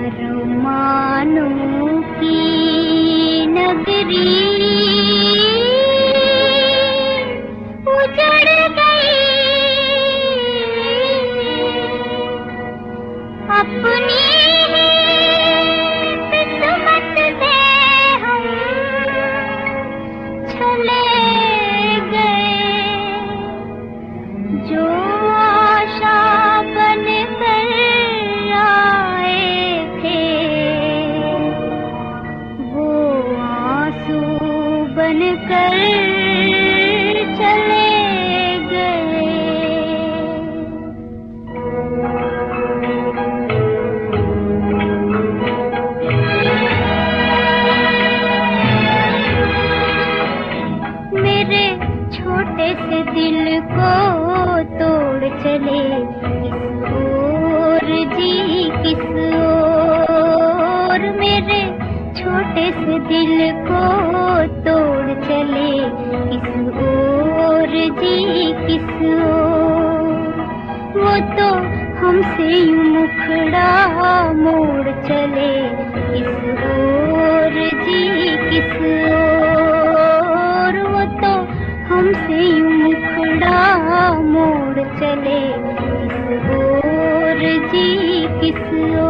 अरमानों की नगरी। मेरे छोटे से दिल को तोड़ चले छोटे से दिल को तोड़ चले। किस ओर जी, किस ओर। वो तो हमसे यूँ मुखड़ा मोड़ चले। किस ओर जी, किस ओर। वो तो हमसे यूँ मुखड़ा मोड़ चले। किस ओर जी, किस ओर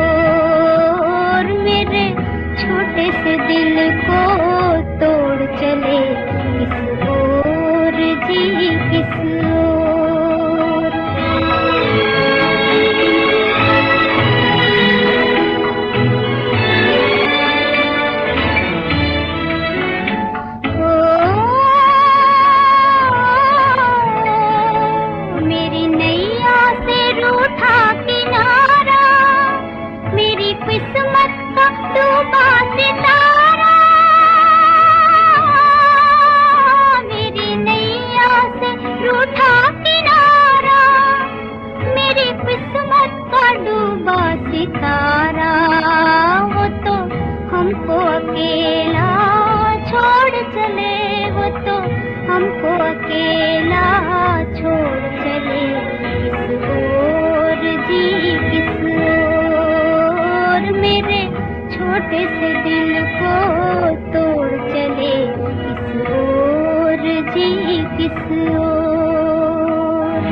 छोटे से दिल को तोड़ चले किस ओर जी किस ओर। ओ, मेरी नैया से किनारा मेरी किस्मत का डूबा तो हमको अकेला छोड़ चले वो तो हमको अकेला छोटे से दिल को तोड़ चले किस और जी किस और